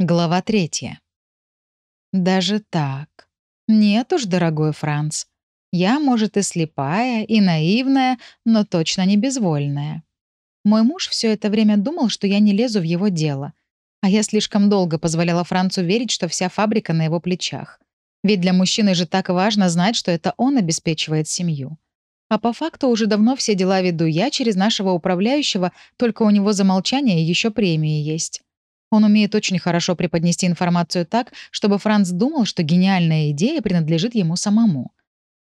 Глава третья. Даже так. Нет уж, дорогой Франц. Я, может, и слепая, и наивная, но точно не безвольная. Мой муж все это время думал, что я не лезу в его дело. А я слишком долго позволяла Францу верить, что вся фабрика на его плечах. Ведь для мужчины же так важно знать, что это он обеспечивает семью. А по факту уже давно все дела веду я через нашего управляющего, только у него за молчание еще премии есть. Он умеет очень хорошо преподнести информацию так, чтобы Франц думал, что гениальная идея принадлежит ему самому.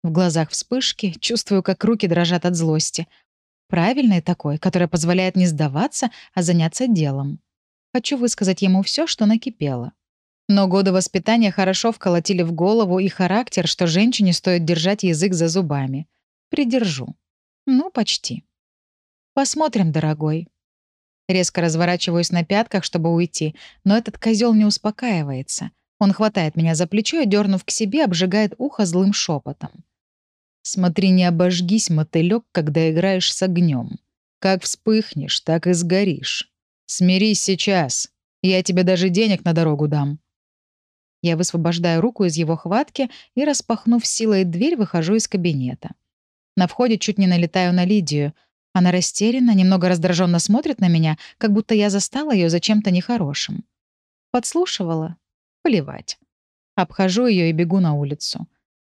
В глазах вспышки, чувствую, как руки дрожат от злости. Правильный такой, который позволяет не сдаваться, а заняться делом. Хочу высказать ему все, что накипело. Но годы воспитания хорошо вколотили в голову и характер, что женщине стоит держать язык за зубами. Придержу. Ну, почти. Посмотрим, дорогой. Резко разворачиваюсь на пятках, чтобы уйти, но этот козел не успокаивается. Он хватает меня за плечо и, дернув к себе, обжигает ухо злым шепотом. «Смотри, не обожгись, мотылек, когда играешь с огнем. Как вспыхнешь, так и сгоришь. Смирись сейчас. Я тебе даже денег на дорогу дам». Я высвобождаю руку из его хватки и, распахнув силой дверь, выхожу из кабинета. На входе чуть не налетаю на Лидию — она растерянно, немного раздраженно смотрит на меня, как будто я застала ее за чем-то нехорошим. Подслушивала? Плевать. Обхожу ее и бегу на улицу.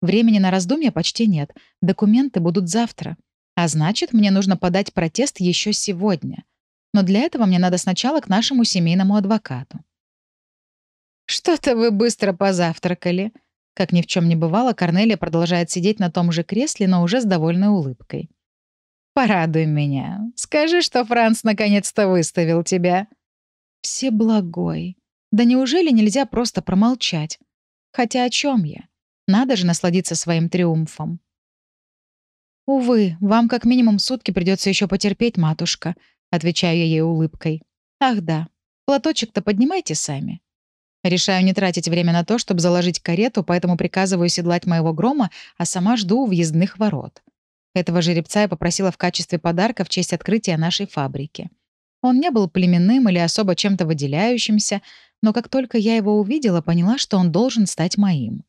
Времени на раздумья почти нет. Документы будут завтра. А значит, мне нужно подать протест еще сегодня. Но для этого мне надо сначала к нашему семейному адвокату. «Что-то вы быстро позавтракали». Как ни в чем не бывало, Корнелия продолжает сидеть на том же кресле, но уже с довольной улыбкой. Порадуй меня. Скажи, что Франц наконец-то выставил тебя». «Всеблагой. Да неужели нельзя просто промолчать? Хотя о чем я? Надо же насладиться своим триумфом». «Увы, вам как минимум сутки придется еще потерпеть, матушка», — отвечаю я ей улыбкой. «Ах да, платочек-то поднимайте сами». Решаю не тратить время на то, чтобы заложить карету, поэтому приказываю седлать моего грома, а сама жду у въездных ворот. Этого жеребца я попросила в качестве подарка в честь открытия нашей фабрики. Он не был племенным или особо чем-то выделяющимся, но как только я его увидела, поняла, что он должен стать моим.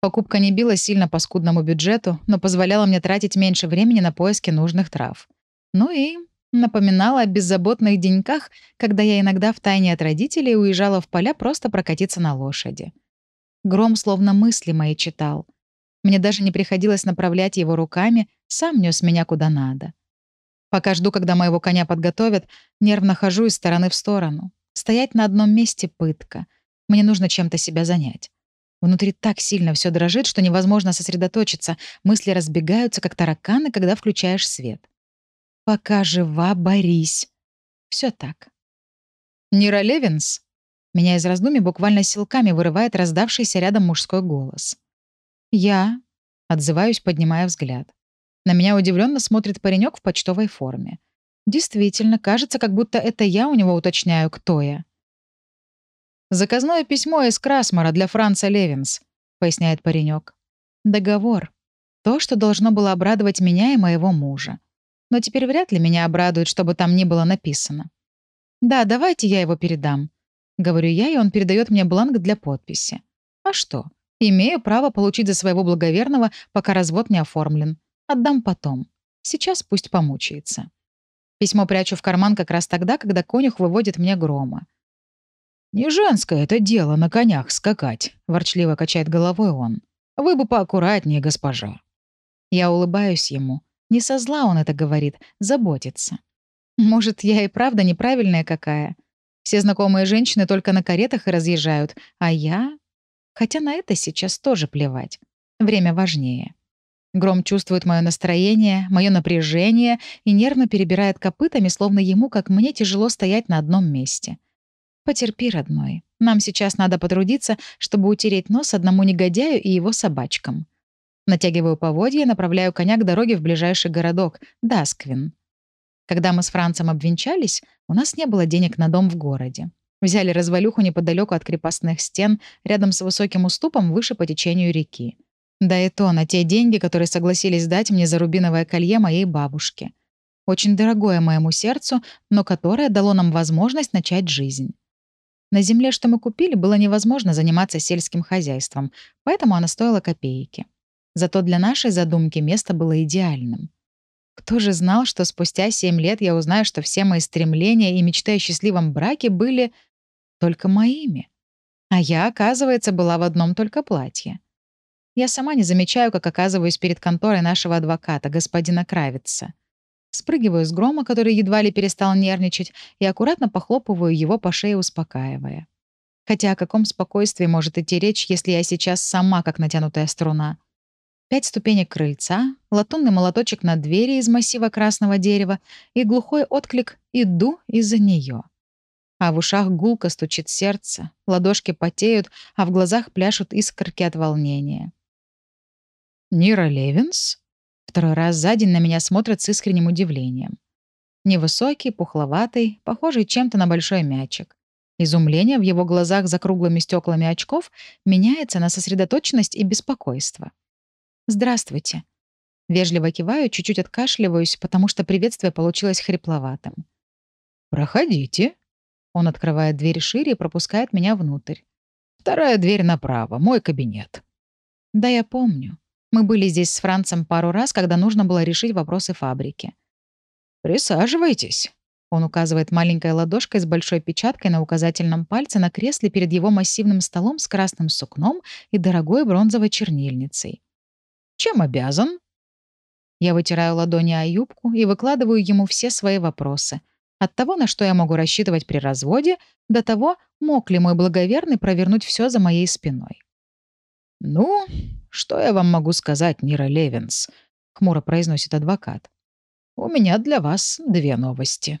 Покупка не била сильно по скудному бюджету, но позволяла мне тратить меньше времени на поиски нужных трав. Ну и напоминала о беззаботных деньках, когда я иногда втайне от родителей уезжала в поля просто прокатиться на лошади. Гром словно мысли мои читал — мне даже не приходилось направлять его руками, сам нес меня куда надо. Пока жду, когда моего коня подготовят, нервно хожу из стороны в сторону. Стоять на одном месте — пытка. Мне нужно чем-то себя занять. Внутри так сильно все дрожит, что невозможно сосредоточиться. Мысли разбегаются, как тараканы, когда включаешь свет. «Пока жива, борись». Все так. «Нира Левинс?» Меня из раздумий буквально силками вырывает раздавшийся рядом мужской голос. «Я», — отзываюсь, поднимая взгляд. На меня удивленно смотрит паренек в почтовой форме. Действительно, кажется, как будто это я у него уточняю, кто я. «Заказное письмо из Красмара для Франца Левинс», — поясняет паренек. «Договор. То, что должно было обрадовать меня и моего мужа. Но теперь вряд ли меня обрадует, чтобы там ни было написано. Да, давайте я его передам. Говорю я, и он передает мне бланк для подписи. А что? Имею право получить за своего благоверного, пока развод не оформлен. Отдам потом. Сейчас пусть помучается. Письмо прячу в карман как раз тогда, когда конюх выводит мне грома. «Не женское это дело на конях скакать», — ворчливо качает головой он. «Вы бы поаккуратнее, госпожа». Я улыбаюсь ему. Не со зла он это говорит, заботится. Может, я и правда неправильная какая. Все знакомые женщины только на каретах и разъезжают, а я Хотя на это сейчас тоже плевать. Время важнее. Гром чувствует мое настроение, мое напряжение и нервно перебирает копытами, словно ему, как мне, тяжело стоять на одном месте. Потерпи, родной. Нам сейчас надо потрудиться, чтобы утереть нос одному негодяю и его собачкам. Натягиваю поводья и направляю коня к дороге в ближайший городок — Дасквин. Когда мы с Францем обвенчались, у нас не было денег на дом в городе. Взяли развалюху неподалеку от крепостных стен, рядом с высоким уступом выше по течению реки. Да и то на те деньги, которые согласились дать мне за рубиновое колье моей бабушки. Очень дорогое моему сердцу, но которое дало нам возможность начать жизнь. На земле, что мы купили, было невозможно заниматься сельским хозяйством, поэтому она стоила копейки. Зато для нашей задумки место было идеальным. Кто же знал, что спустя семь лет я узнаю, что все мои стремления и мечты о счастливом браке были только моими? А я, оказывается, была в одном только платье. Я сама не замечаю, как оказываюсь перед конторой нашего адвоката, господина Кравица. Спрыгиваю с грома, который едва ли перестал нервничать, и аккуратно похлопываю его по шее, успокаивая. Хотя о каком спокойствии может идти речь, если я сейчас сама как натянутая струна? Пять ступенек крыльца, латунный молоточек на двери из массива красного дерева и глухой отклик «Иду из-за нее». А в ушах гулко стучит сердце, ладошки потеют, а в глазах пляшут искорки от волнения. «Нира Левинс?» Второй раз за день на меня смотрят с искренним удивлением. Невысокий, пухловатый, похожий чем-то на большой мячик. Изумление в его глазах за круглыми стеклами очков меняется на сосредоточенность и беспокойство. «Здравствуйте». Вежливо киваю, чуть-чуть откашливаюсь, потому что приветствие получилось хрипловатым. «Проходите». Он открывает дверь шире и пропускает меня внутрь. «Вторая дверь направо, мой кабинет». «Да, я помню. Мы были здесь с Францем пару раз, когда нужно было решить вопросы фабрики. «Присаживайтесь», — он указывает маленькой ладошкой с большой печаткой на указательном пальце на кресле перед его массивным столом с красным сукном и дорогой бронзовой чернильницей. «Чем обязан?» Я вытираю ладони о юбку и выкладываю ему все свои вопросы. От того, на что я могу рассчитывать при разводе, до того, мог ли мой благоверный провернуть все за моей спиной. «Ну, что я вам могу сказать, Нира Левинс?» — хмуро произносит адвокат. «У меня для вас две новости».